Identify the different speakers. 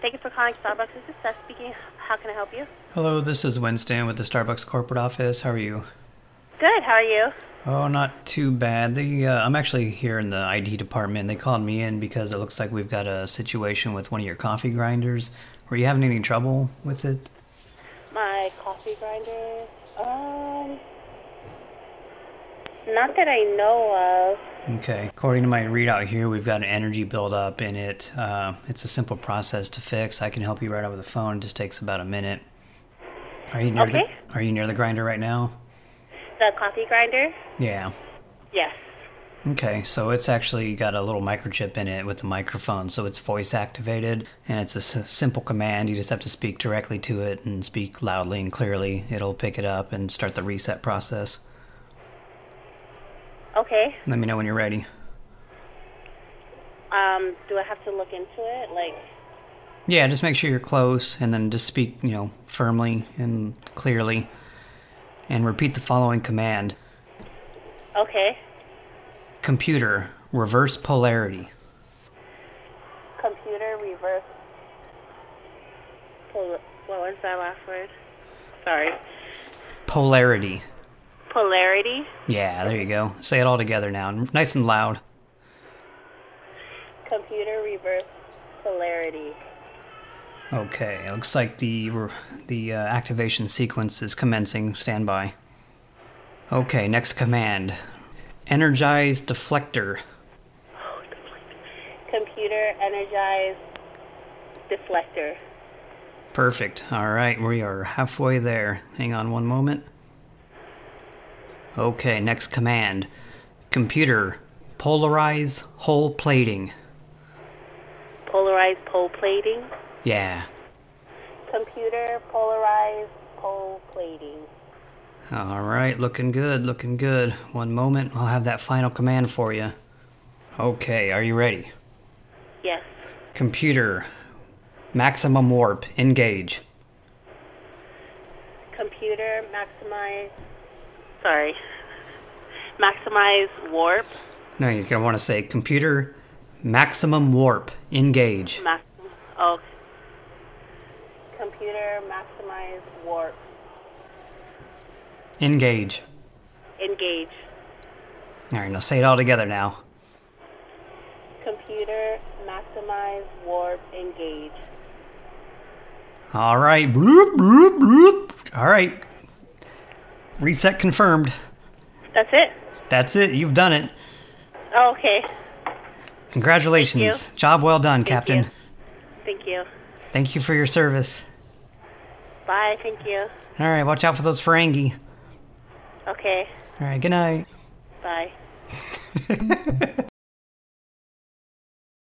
Speaker 1: Thank you for calling Starbucks. This is Seth speaking. How can I help you?
Speaker 2: Hello, this is Winston with the Starbucks corporate office. How are you?
Speaker 1: Good. How are you?
Speaker 2: Oh, not too bad. The uh, I'm actually here in the ID department. They called me in because it looks like we've got a situation with one of your coffee grinders. Were you having any trouble with it?
Speaker 1: My coffee grinder. Um, not that I know of.
Speaker 2: Okay. According to my readout here, we've got an energy buildup in it. Uh, it's a simple process to fix. I can help you right over the phone. It just takes about a minute. Are you near
Speaker 1: Okay.
Speaker 2: the Are you near the grinder right now?
Speaker 1: The coffee grinder.
Speaker 2: Yeah.
Speaker 1: Yes.
Speaker 2: Okay, so it's actually got a little microchip in it with a microphone, so it's voice activated, and it's a s- simple command. You just have to speak directly to it and speak loudly and clearly. It'll pick it up and start the reset process.
Speaker 1: Okay.
Speaker 2: Let me know when you're ready.
Speaker 1: Um, do I have to look into it? Like,
Speaker 2: Yeah, just make sure you're close, and then just speak, you know, firmly and clearly, and repeat the following command:
Speaker 1: okay.
Speaker 2: Computer, reverse polarity.
Speaker 1: Computer reverse. Pol- what was that last word? Sorry.
Speaker 2: Polarity.
Speaker 1: Polarity.
Speaker 2: Yeah, there you go. Say it all together now, nice and loud.
Speaker 1: Computer reverse polarity.
Speaker 2: Okay, it looks like the the uh, activation sequence is commencing. Stand by. Okay, next command. Energize deflector.
Speaker 1: Computer energize deflector.
Speaker 2: Perfect. All right, we are halfway there. Hang on one moment. Okay, next command. Computer, polarize hull plating.
Speaker 1: Polarize pole plating.
Speaker 2: Yeah.
Speaker 1: Computer polarize pole plating.
Speaker 2: All right, looking good, looking good. One moment, I'll have that final command for you. Okay, are you ready?
Speaker 1: Yes.
Speaker 2: Computer, maximum warp, engage.
Speaker 1: Computer maximize. Sorry. Maximize warp.
Speaker 2: No, you're gonna want to say computer, maximum warp, engage.
Speaker 1: Max. Oh. Computer maximize warp.
Speaker 2: Engage.
Speaker 1: Engage.
Speaker 2: All right, now say it all together now.
Speaker 1: Computer maximize warp engage.
Speaker 2: All right. Bloop, bloop, bloop. All right. Reset confirmed.
Speaker 1: That's it.
Speaker 2: That's it. You've done it.
Speaker 1: Oh, okay.
Speaker 2: Congratulations. Job well done,
Speaker 1: Thank
Speaker 2: Captain.
Speaker 1: you. Thank you.
Speaker 2: Thank you for your service.
Speaker 1: Bye. Thank you.
Speaker 2: All right, watch out for those Ferengi.
Speaker 1: Okay.
Speaker 2: All right, good night.
Speaker 1: Bye.